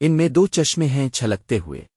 ان میں دو چشمے ہیں چھلکتے ہوئے۔